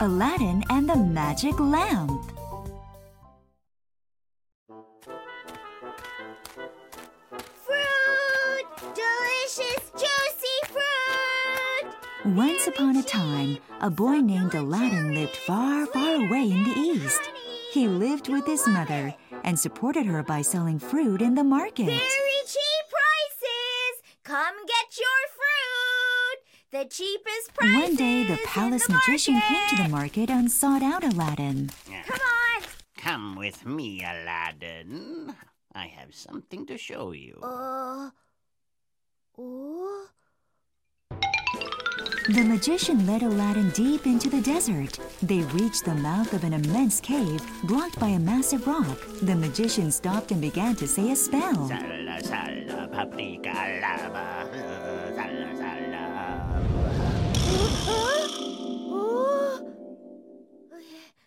Aladdin and the Magic Lamp. Fruit! Delicious, juicy fruit! Once upon a time, a boy named Aladdin lived far, far away in the east. He lived with his mother and supported her by selling fruit in the market. The cheapest prices! One day, the palace the magician came to the market. market and sought out Aladdin. Come on! Come with me, Aladdin. I have something to show you. Uh. Oh. The magician led Aladdin deep into the desert. They reached the mouth of an immense cave blocked by a massive rock. The magician stopped and began to say a spell. Sala, sala, paprika, lava.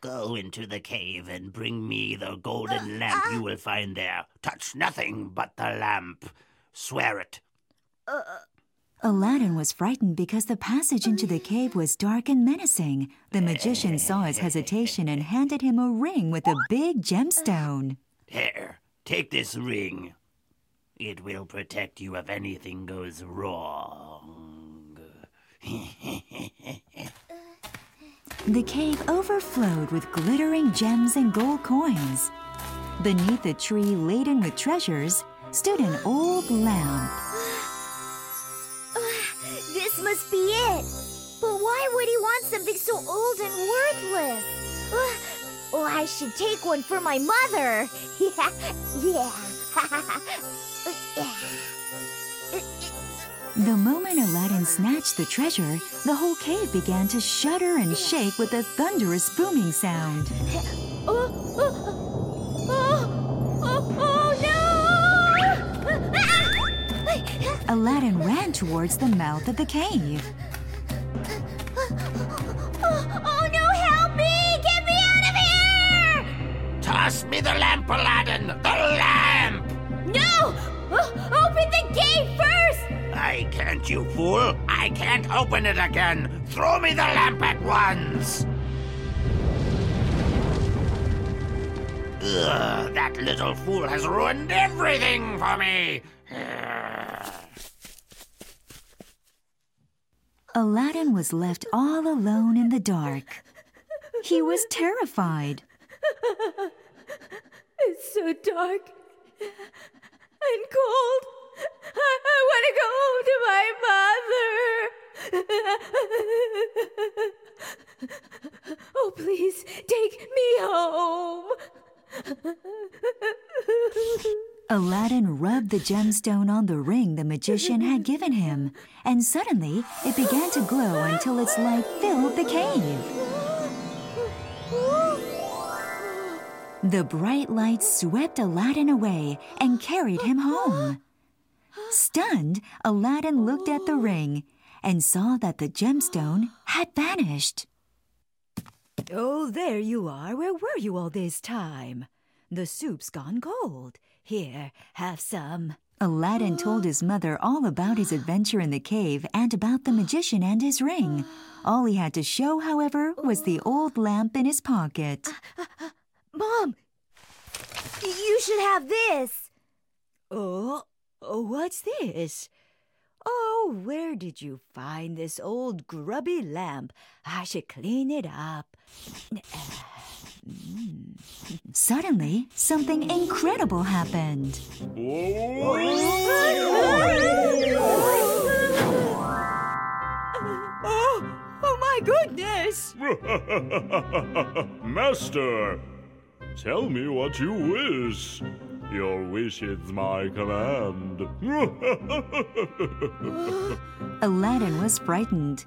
Go into the cave and bring me the golden uh, lamp you uh. will find there. Touch nothing but the lamp. Swear it. Uh, Aladdin was frightened because the passage into the cave was dark and menacing. The magician saw his hesitation and handed him a ring with a big gemstone. Here, take this ring. It will protect you if anything goes wrong. The cave overflowed with glittering gems and gold coins. Beneath a tree laden with treasures stood an old lamp. This must be it. But why would he want something so old and worthless? Uh, Oh, I should take one for my mother. Yeah, yeah. The moment Aladdin snatched the treasure, the whole cave began to shudder and shake with a thunderous booming sound. Oh, oh, oh, oh, oh no! Aladdin ran towards the mouth of the cave. Oh, oh no, help me! Get me out of here! Toss me the lamp, Aladdin! The lamp! Can't, you fool! I can't open it again! Throw me the lamp at once! Ugh, that little fool has ruined everything for me! Ugh. Aladdin was left all alone in the dark. He was terrified. It's so dark and cold. I, I want to go home to my mother. Oh, please take me home. Aladdin rubbed the gemstone on the ring the magician had given him, and suddenly it began to glow until its light filled the cave. The bright light swept Aladdin away and carried him home. Stunned, Aladdin looked at the ring and saw that the gemstone had vanished. Oh, there you are. Where were you all this time? The soup's gone cold. Here, have some. Aladdin told his mother all about his adventure in the cave and about the magician and his ring. All he had to show, however, was the old lamp in his pocket. Mom, you should have this. Oh, oh, what's this? Oh, where did you find this old grubby lamp? I should clean it up. Suddenly, something incredible happened. Oh, oh my goodness! Master, tell me what you wish. Your wish is my command. Aladdin was frightened,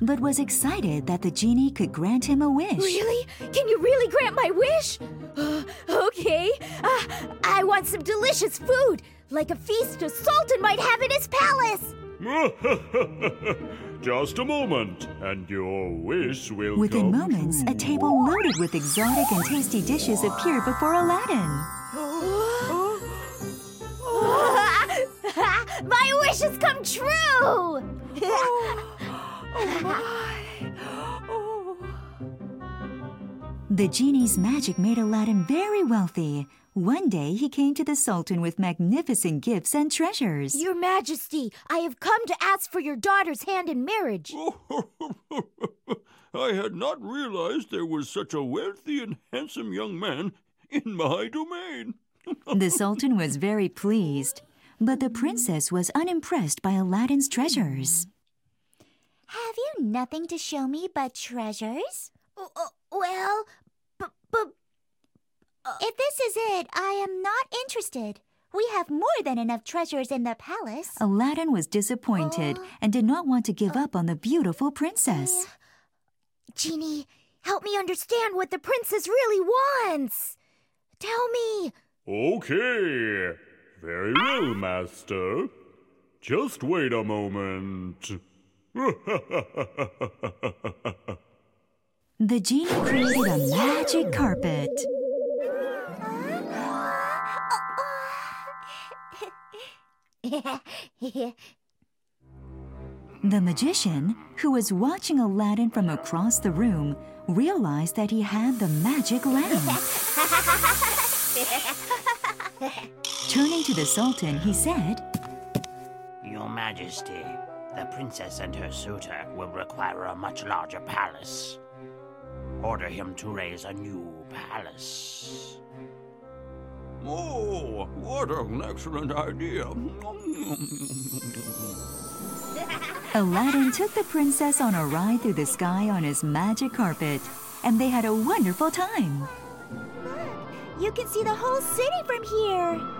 but was excited that the genie could grant him a wish. Really? Can you really grant my wish? okay. Uh, I want some delicious food, like a feast a sultan might have in his palace. Just a moment, and your wish will Within come moments, a table loaded with exotic and tasty dishes appeared before Aladdin. My wish has come true. Oh, oh my! Oh, The genie's magic made Aladdin very wealthy. One day he came to the Sultan with magnificent gifts and treasures. Your Majesty, I have come to ask for your daughter's hand in marriage. I had not realized there was such a wealthy and handsome young man in my domain. The Sultan was very pleased, but the princess was unimpressed by Aladdin's treasures. Have you nothing to show me but treasures? Uh, well, but, but if this is it, I am not interested. We have more than enough treasures in the palace. Aladdin was disappointed Uh, and did not want to give up on the beautiful princess. Genie, help me understand what the princess really wants. Tell me. Okay. Very well, Master. Just wait a moment. The genie created a magic carpet. The magician, who was watching Aladdin from across the room, realized that he had the magic lamp. Turning to the Sultan, he said, Your Majesty, the princess and her suitor will require a much larger palace. Order him to raise a new palace. oh, what an excellent idea. Aladdin took the princess on a ride through the sky on his magic carpet, and they had a wonderful time. Look, you can see the whole city from here.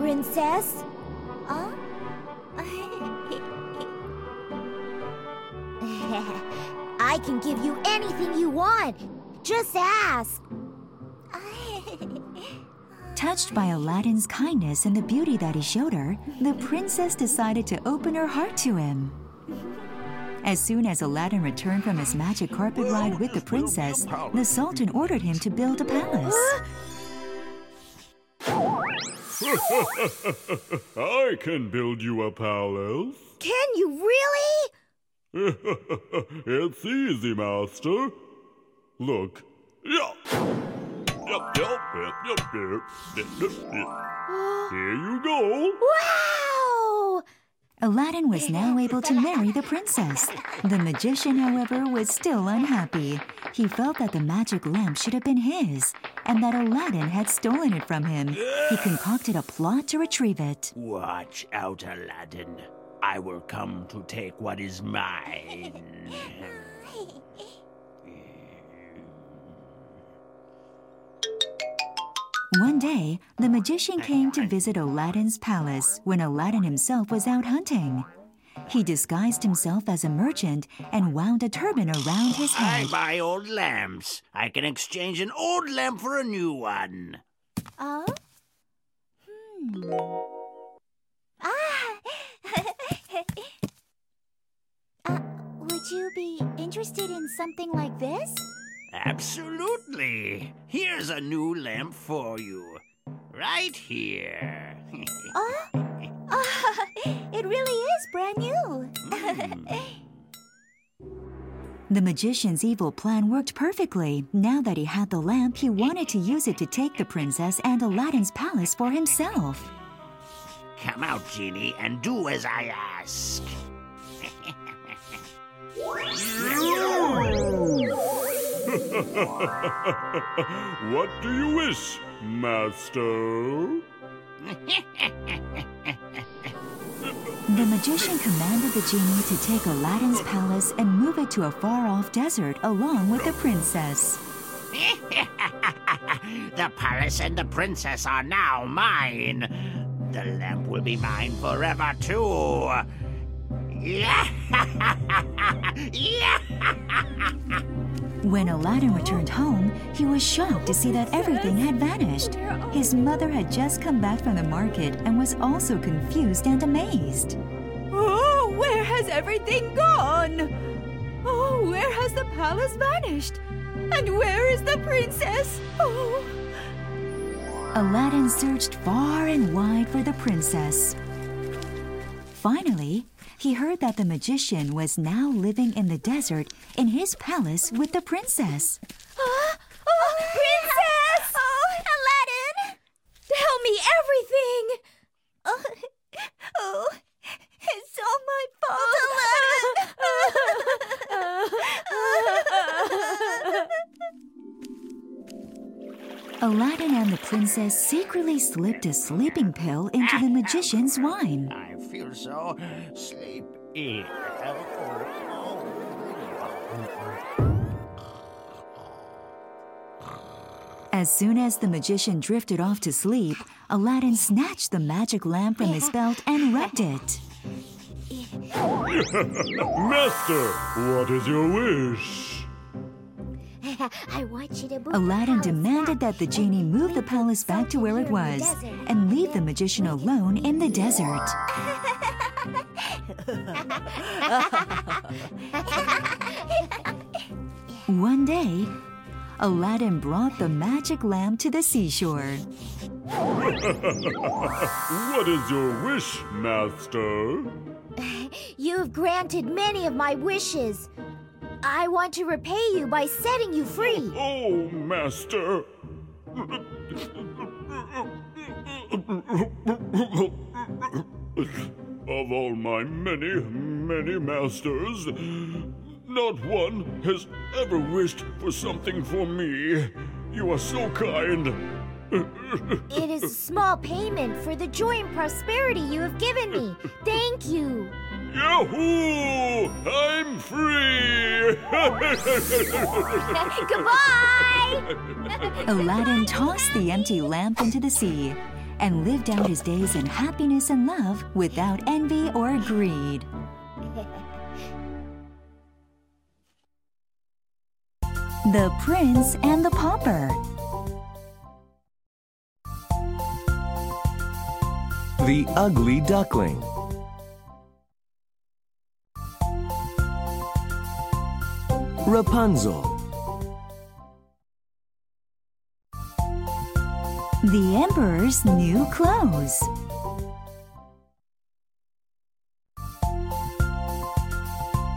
Princess? Huh? I can give you anything you want. Just ask. Touched by Aladdin's kindness and the beauty that he showed her, the princess decided to open her heart to him. As soon as Aladdin returned from his magic carpet ride with the princess, the Sultan ordered him to build a palace. I can build you a palace. Can you really? it's easy, Master. Look. Yeah. Yep, yep, yep, yep, yep, yep, yep, yep. Here you go. Wow! Aladdin was now able to marry the princess. The magician, however, was still unhappy. He felt that the magic lamp should have been his, and that Aladdin had stolen it from him. He concocted a plot to retrieve it. Watch out, Aladdin. I will come to take what is mine. One day, the magician came to visit Aladdin's palace when Aladdin himself was out hunting. He disguised himself as a merchant and wound a turban around his head. I buy old lamps. I can exchange an old lamp for a new one. Oh? Hmm. Ah! uh, would you be interested in something like this? Absolutely. Here's a new lamp for you. Right here. Oh? Ah, it really is brand new. The magician's evil plan worked perfectly. Now that he had the lamp, he wanted to use it to take the princess and Aladdin's palace for himself. Come out, Genie, and do as I ask. what do you wish, Master? The magician commanded the genie to take Aladdin's palace and move it to a far off desert along with the princess. the palace and the princess are now mine. The lamp will be mine forever, too. Yeah! yeah! When Aladdin returned home, he was shocked to see that everything had vanished. His mother had just come back from the market and was also confused and amazed. Oh, where has everything gone? Oh, where has the palace vanished? And where is the princess? Oh. Aladdin searched far and wide for the princess. Finally, he heard that the magician was now living in the desert in his palace with the princess. Oh, oh, princess! Oh, Aladdin! Tell me everything! Oh, oh it's all my fault, Aladdin! Aladdin and the princess secretly slipped a sleeping pill into the magician's wine. I feel so sleepy. As soon as the magician drifted off to sleep, Aladdin snatched the magic lamp from his belt and rubbed it. Master, what is your wish? Aladdin demanded that the genie move the palace back to where it was and leave the magician alone in the desert. One day, Aladdin brought the magic lamp to the seashore. what is your wish, Master? You've granted many of my wishes. I want to repay you by setting you free. Oh, oh, Master. of all my many, many masters, not one has ever wished for something for me. You are so kind. it is a small payment for the joy and prosperity you have given me. Thank you. Yahoo! I'm free! Goodbye! Aladdin tossed the empty lamp into the sea and lived out his days in happiness and love without envy or greed. The Prince and the Pauper. The Ugly Duckling. Rapunzel. The Emperor's new clothes.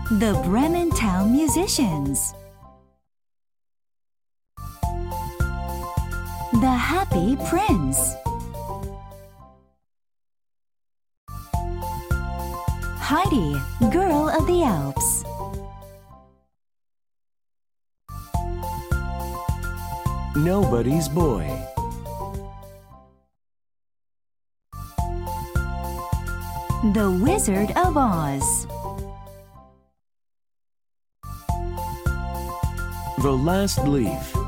The Bremen Town Musicians. The Happy Prince. Heidi, Girl of the Alps. Nobody's Boy. The Wizard of Oz. The Last Leaf.